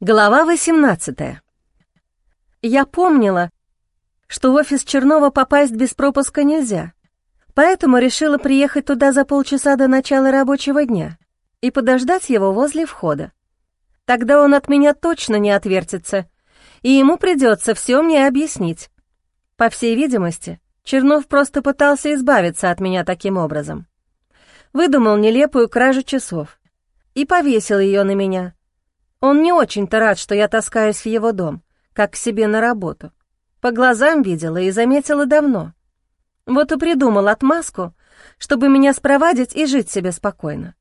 Глава 18 Я помнила, что в офис Чернова попасть без пропуска нельзя, поэтому решила приехать туда за полчаса до начала рабочего дня и подождать его возле входа. Тогда он от меня точно не отвертится, и ему придется все мне объяснить. По всей видимости, Чернов просто пытался избавиться от меня таким образом. Выдумал нелепую кражу часов и повесил ее на меня — он не очень-то рад, что я таскаюсь в его дом, как к себе на работу. По глазам видела и заметила давно. Вот и придумал отмазку, чтобы меня спровадить и жить себе спокойно.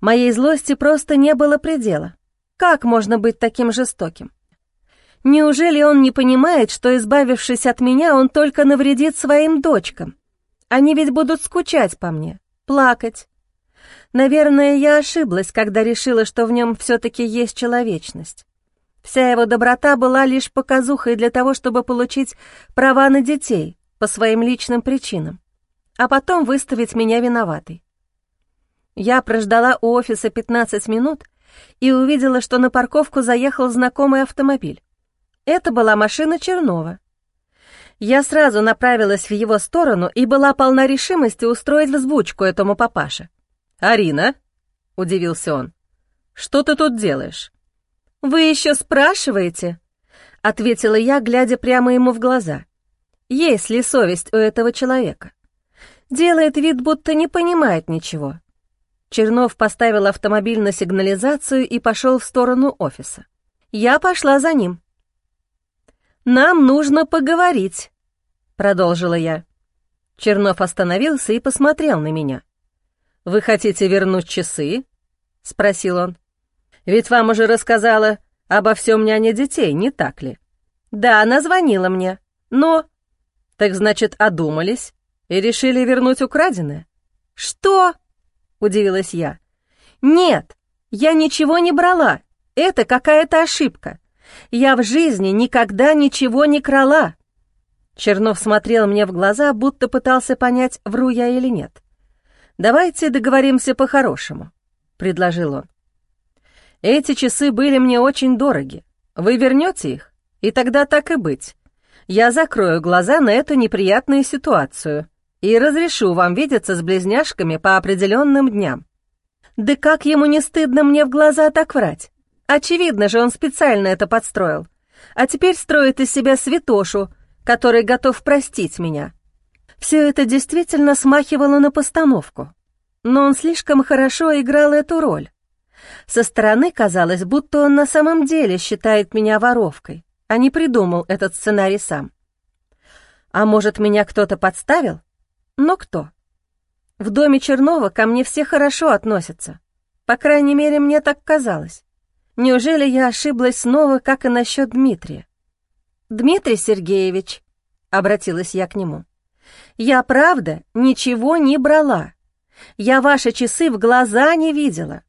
Моей злости просто не было предела. Как можно быть таким жестоким? Неужели он не понимает, что, избавившись от меня, он только навредит своим дочкам? Они ведь будут скучать по мне, плакать, Наверное, я ошиблась, когда решила, что в нем все-таки есть человечность. Вся его доброта была лишь показухой для того, чтобы получить права на детей по своим личным причинам, а потом выставить меня виноватой. Я прождала у офиса 15 минут и увидела, что на парковку заехал знакомый автомобиль. Это была машина Чернова. Я сразу направилась в его сторону и была полна решимости устроить взбучку этому папаше. «Арина?» — удивился он. «Что ты тут делаешь?» «Вы еще спрашиваете?» — ответила я, глядя прямо ему в глаза. «Есть ли совесть у этого человека?» Делает вид, будто не понимает ничего. Чернов поставил автомобиль на сигнализацию и пошел в сторону офиса. Я пошла за ним. «Нам нужно поговорить», — продолжила я. Чернов остановился и посмотрел на меня. «Вы хотите вернуть часы?» — спросил он. «Ведь вам уже рассказала обо всем няня детей, не так ли?» «Да, она звонила мне, но...» «Так значит, одумались и решили вернуть украденное?» «Что?» — удивилась я. «Нет, я ничего не брала. Это какая-то ошибка. Я в жизни никогда ничего не крала». Чернов смотрел мне в глаза, будто пытался понять, вру я или нет. «Давайте договоримся по-хорошему», — предложил он. «Эти часы были мне очень дороги. Вы вернете их, и тогда так и быть. Я закрою глаза на эту неприятную ситуацию и разрешу вам видеться с близняшками по определенным дням». «Да как ему не стыдно мне в глаза так врать? Очевидно же, он специально это подстроил. А теперь строит из себя святошу, который готов простить меня». Все это действительно смахивало на постановку, но он слишком хорошо играл эту роль. Со стороны казалось, будто он на самом деле считает меня воровкой, а не придумал этот сценарий сам. А может, меня кто-то подставил? Но кто? В доме Чернова ко мне все хорошо относятся. По крайней мере, мне так казалось. Неужели я ошиблась снова, как и насчет Дмитрия? «Дмитрий Сергеевич», — обратилась я к нему, — я, правда, ничего не брала. Я ваши часы в глаза не видела.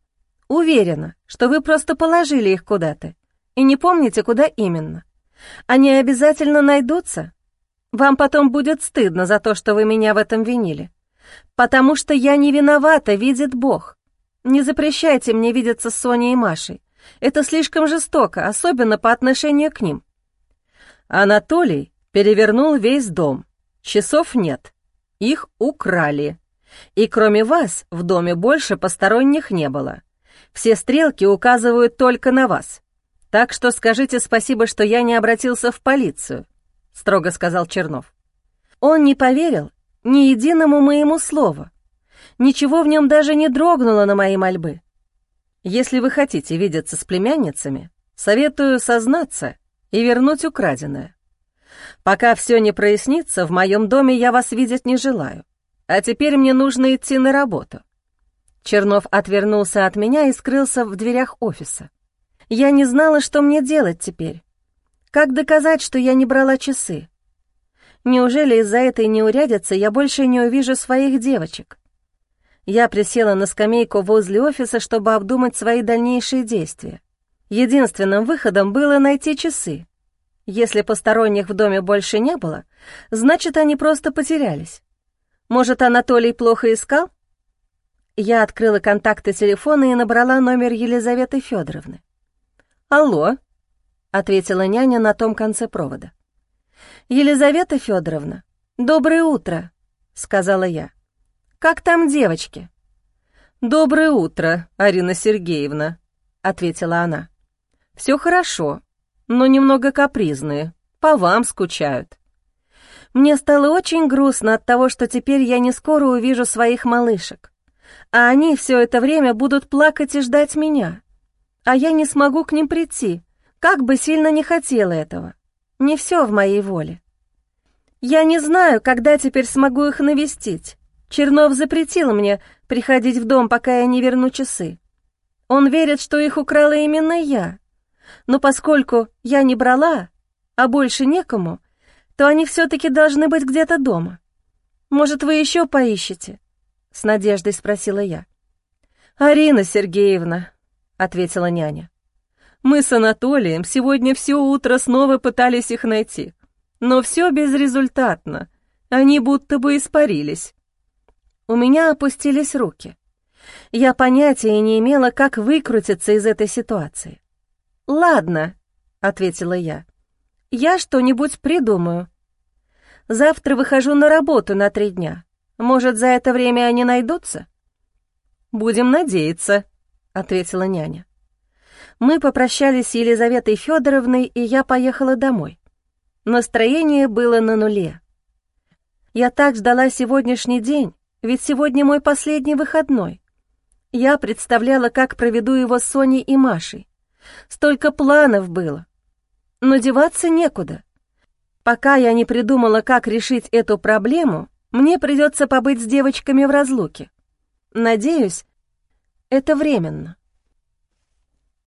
Уверена, что вы просто положили их куда-то и не помните, куда именно. Они обязательно найдутся. Вам потом будет стыдно за то, что вы меня в этом винили. Потому что я не виновата, видит Бог. Не запрещайте мне видеться с Соней и Машей. Это слишком жестоко, особенно по отношению к ним. Анатолий перевернул весь дом, Часов нет. Их украли. И кроме вас в доме больше посторонних не было. Все стрелки указывают только на вас. Так что скажите спасибо, что я не обратился в полицию», — строго сказал Чернов. Он не поверил ни единому моему слову. Ничего в нем даже не дрогнуло на мои мольбы. Если вы хотите видеться с племянницами, советую сознаться и вернуть украденное. Пока все не прояснится, в моем доме я вас видеть не желаю. А теперь мне нужно идти на работу». Чернов отвернулся от меня и скрылся в дверях офиса. Я не знала, что мне делать теперь. Как доказать, что я не брала часы? Неужели из-за этой неурядицы я больше не увижу своих девочек? Я присела на скамейку возле офиса, чтобы обдумать свои дальнейшие действия. Единственным выходом было найти часы. Если посторонних в доме больше не было, значит, они просто потерялись. Может, Анатолий плохо искал? Я открыла контакты телефона и набрала номер Елизаветы Федоровны. «Алло», — ответила няня на том конце провода. «Елизавета Федоровна, доброе утро», — сказала я. «Как там девочки?» «Доброе утро, Арина Сергеевна», — ответила она. «Все хорошо, но немного капризные, по вам скучают». Мне стало очень грустно от того, что теперь я не скоро увижу своих малышек, а они все это время будут плакать и ждать меня, а я не смогу к ним прийти, как бы сильно не хотела этого. Не все в моей воле. Я не знаю, когда теперь смогу их навестить. Чернов запретил мне приходить в дом, пока я не верну часы. Он верит, что их украла именно я. Но поскольку я не брала, а больше некому, то они все-таки должны быть где-то дома. Может, вы еще поищете?» — с надеждой спросила я. «Арина Сергеевна», — ответила няня. «Мы с Анатолием сегодня все утро снова пытались их найти, но все безрезультатно, они будто бы испарились». У меня опустились руки. Я понятия не имела, как выкрутиться из этой ситуации. «Ладно», — ответила я. «Я что-нибудь придумаю. Завтра выхожу на работу на три дня. Может, за это время они найдутся?» «Будем надеяться», — ответила няня. Мы попрощались с Елизаветой Федоровной, и я поехала домой. Настроение было на нуле. Я так ждала сегодняшний день, ведь сегодня мой последний выходной. Я представляла, как проведу его с Соней и Машей. Столько планов было. Но деваться некуда. Пока я не придумала, как решить эту проблему, мне придется побыть с девочками в разлуке. Надеюсь, это временно.